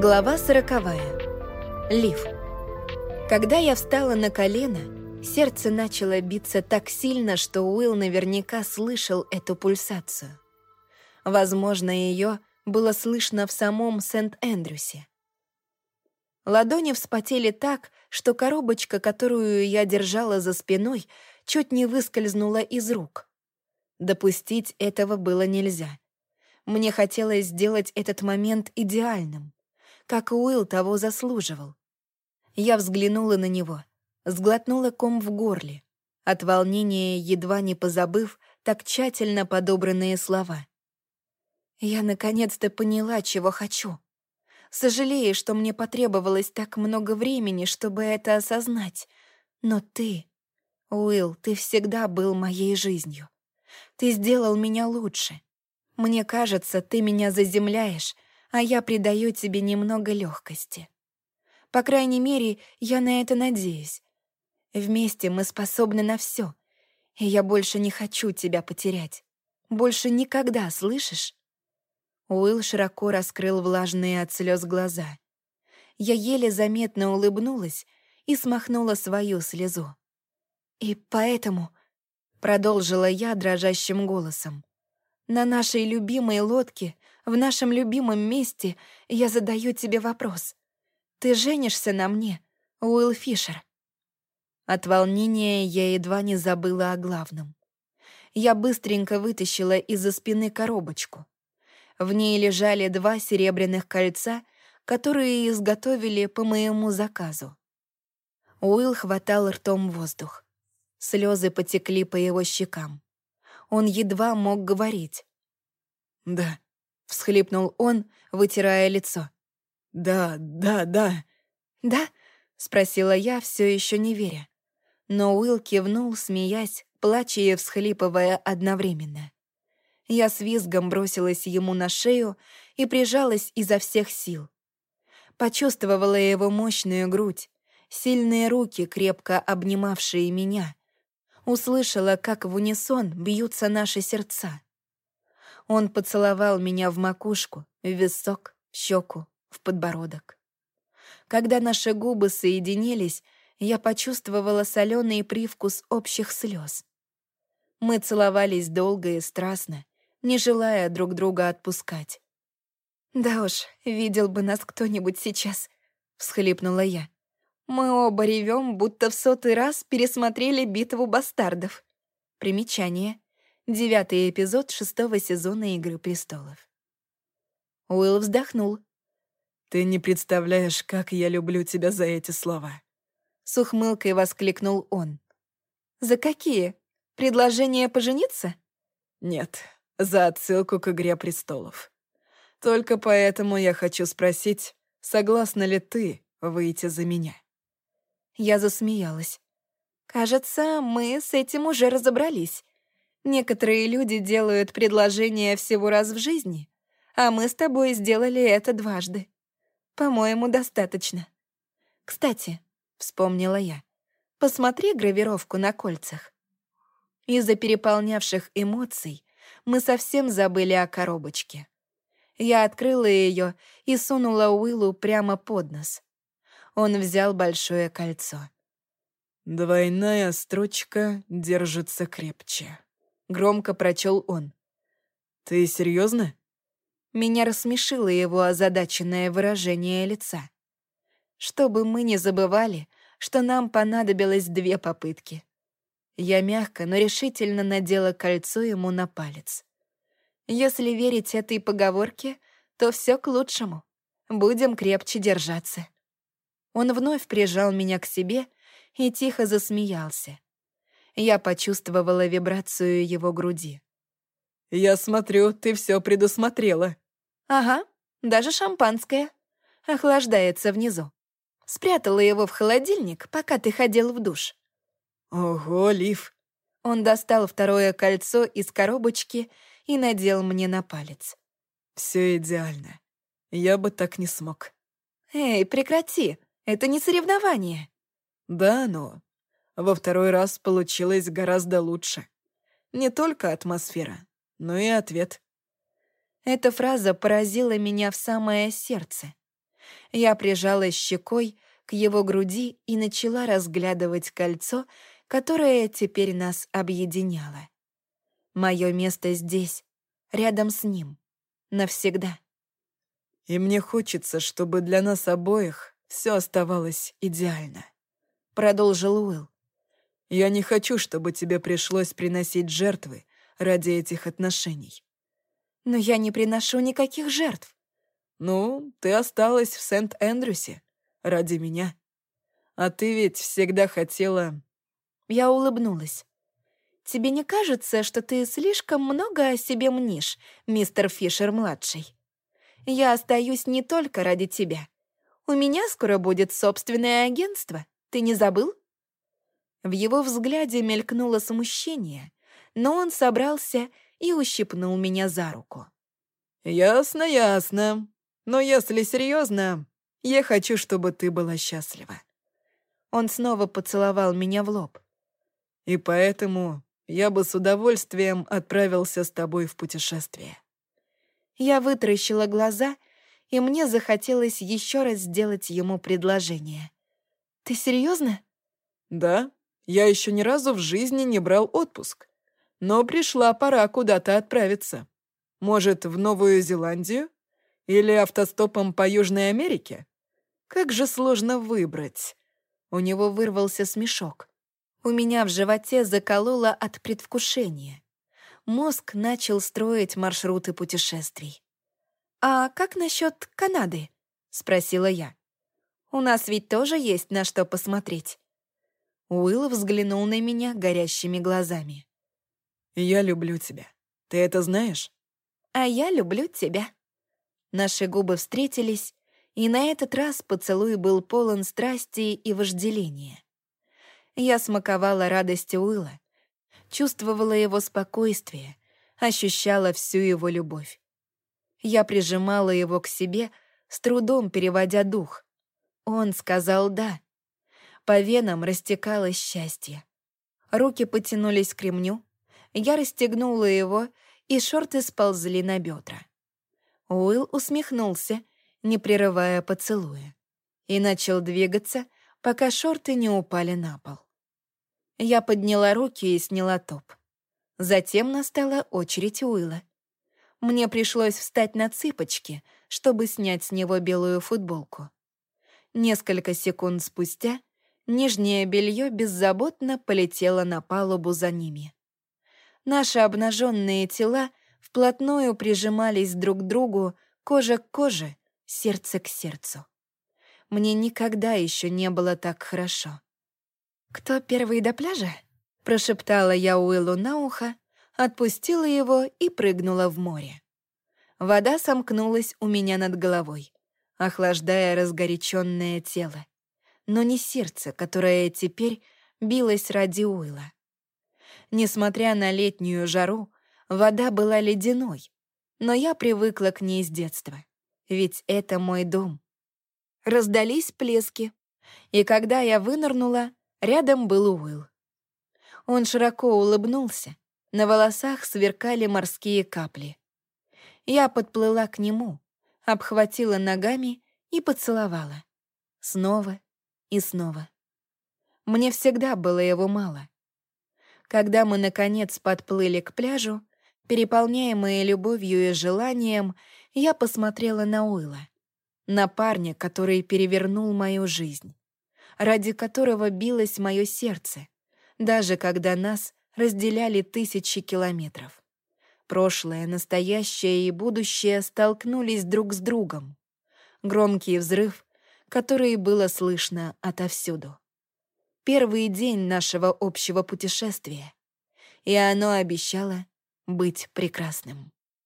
Глава сороковая. Лив. Когда я встала на колено, сердце начало биться так сильно, что Уилл наверняка слышал эту пульсацию. Возможно, ее было слышно в самом Сент-Эндрюсе. Ладони вспотели так, что коробочка, которую я держала за спиной, чуть не выскользнула из рук. Допустить этого было нельзя. Мне хотелось сделать этот момент идеальным как Уилл того заслуживал. Я взглянула на него, сглотнула ком в горле, от волнения едва не позабыв так тщательно подобранные слова. Я наконец-то поняла, чего хочу. Сожалею, что мне потребовалось так много времени, чтобы это осознать. Но ты, Уилл, ты всегда был моей жизнью. Ты сделал меня лучше. Мне кажется, ты меня заземляешь, а я придаю тебе немного легкости. По крайней мере, я на это надеюсь. Вместе мы способны на все, и я больше не хочу тебя потерять. Больше никогда, слышишь? Уилл широко раскрыл влажные от слез глаза. Я еле заметно улыбнулась и смахнула свою слезу. «И поэтому...» — продолжила я дрожащим голосом. «На нашей любимой лодке в нашем любимом месте, я задаю тебе вопрос. Ты женишься на мне, Уилл Фишер?» От волнения я едва не забыла о главном. Я быстренько вытащила из-за спины коробочку. В ней лежали два серебряных кольца, которые изготовили по моему заказу. Уилл хватал ртом воздух. Слезы потекли по его щекам. Он едва мог говорить. «Да, — всхлипнул он, вытирая лицо. «Да, да, да». «Да?» — спросила я, все еще не веря. Но Уилл кивнул, смеясь, плача и всхлипывая одновременно. Я с визгом бросилась ему на шею и прижалась изо всех сил. Почувствовала его мощную грудь, сильные руки, крепко обнимавшие меня. Услышала, как в унисон бьются наши сердца. Он поцеловал меня в макушку, в висок, в щеку, в подбородок. Когда наши губы соединились, я почувствовала соленый привкус общих слез. Мы целовались долго и страстно, не желая друг друга отпускать. «Да уж, видел бы нас кто-нибудь сейчас», — всхлипнула я. «Мы оба ревем, будто в сотый раз пересмотрели битву бастардов». Примечание. Девятый эпизод шестого сезона «Игры престолов». Уилл вздохнул. «Ты не представляешь, как я люблю тебя за эти слова!» С ухмылкой воскликнул он. «За какие? Предложение пожениться?» «Нет, за отсылку к «Игре престолов». Только поэтому я хочу спросить, согласна ли ты выйти за меня?» Я засмеялась. «Кажется, мы с этим уже разобрались. Некоторые люди делают предложение всего раз в жизни, а мы с тобой сделали это дважды. По-моему, достаточно. Кстати, вспомнила я, посмотри гравировку на кольцах. Из-за переполнявших эмоций мы совсем забыли о коробочке. Я открыла ее и сунула Уиллу прямо под нос. Он взял большое кольцо. «Двойная строчка держится крепче», Громко прочел он. «Ты серьезно? Меня рассмешило его озадаченное выражение лица. Чтобы мы не забывали, что нам понадобилось две попытки. Я мягко, но решительно надела кольцо ему на палец. Если верить этой поговорке, то все к лучшему. Будем крепче держаться. Он вновь прижал меня к себе и тихо засмеялся. Я почувствовала вибрацию его груди. «Я смотрю, ты все предусмотрела». «Ага, даже шампанское. Охлаждается внизу. Спрятала его в холодильник, пока ты ходил в душ». «Ого, Лив!» Он достал второе кольцо из коробочки и надел мне на палец. Все идеально. Я бы так не смог». «Эй, прекрати! Это не соревнование!» «Да, но во второй раз получилось гораздо лучше. Не только атмосфера, но и ответ. Эта фраза поразила меня в самое сердце. Я прижалась щекой к его груди и начала разглядывать кольцо, которое теперь нас объединяло. Мое место здесь, рядом с ним, навсегда. И мне хочется, чтобы для нас обоих все оставалось идеально. Продолжил Уилл. Я не хочу, чтобы тебе пришлось приносить жертвы ради этих отношений. Но я не приношу никаких жертв. Ну, ты осталась в Сент-Эндрюсе ради меня. А ты ведь всегда хотела... Я улыбнулась. «Тебе не кажется, что ты слишком много о себе мнишь, мистер Фишер-младший? Я остаюсь не только ради тебя. У меня скоро будет собственное агентство. Ты не забыл?» В его взгляде мелькнуло смущение, но он собрался и ущипнул меня за руку. «Ясно, ясно. Но если серьезно, я хочу, чтобы ты была счастлива». Он снова поцеловал меня в лоб. «И поэтому я бы с удовольствием отправился с тобой в путешествие». Я вытаращила глаза, и мне захотелось еще раз сделать ему предложение. «Ты серьезно? «Да, я еще ни разу в жизни не брал отпуск. Но пришла пора куда-то отправиться. Может, в Новую Зеландию? Или автостопом по Южной Америке? Как же сложно выбрать». У него вырвался смешок. У меня в животе закололо от предвкушения. Мозг начал строить маршруты путешествий. «А как насчет Канады?» — спросила я. «У нас ведь тоже есть на что посмотреть». Уилл взглянул на меня горящими глазами. «Я люблю тебя. Ты это знаешь?» «А я люблю тебя». Наши губы встретились, и на этот раз поцелуй был полон страсти и вожделения. Я смаковала радость Уилла, чувствовала его спокойствие, ощущала всю его любовь. Я прижимала его к себе, с трудом переводя дух. Он сказал «да». По венам растекалось счастье. Руки потянулись к ремню, я расстегнула его, и шорты сползли на бедра. Уилл усмехнулся, не прерывая поцелуя, и начал двигаться, пока шорты не упали на пол. Я подняла руки и сняла топ. Затем настала очередь Уилла. Мне пришлось встать на цыпочки, чтобы снять с него белую футболку. Несколько секунд спустя нижнее белье беззаботно полетело на палубу за ними. Наши обнаженные тела вплотную прижимались друг к другу, кожа к коже, сердце к сердцу. Мне никогда еще не было так хорошо. «Кто первый до пляжа?» — прошептала я Уиллу на ухо, отпустила его и прыгнула в море. Вода сомкнулась у меня над головой, охлаждая разгоряченное тело, но не сердце, которое теперь билось ради Уилла. Несмотря на летнюю жару, вода была ледяной, но я привыкла к ней с детства, ведь это мой дом, Раздались плески. И когда я вынырнула, рядом был Уилл. Он широко улыбнулся. На волосах сверкали морские капли. Я подплыла к нему, обхватила ногами и поцеловала. Снова и снова. Мне всегда было его мало. Когда мы, наконец, подплыли к пляжу, переполняемые любовью и желанием, я посмотрела на Уилла на парня, который перевернул мою жизнь, ради которого билось мое сердце, даже когда нас разделяли тысячи километров. Прошлое, настоящее и будущее столкнулись друг с другом. Громкий взрыв, который было слышно отовсюду. Первый день нашего общего путешествия. И оно обещало быть прекрасным.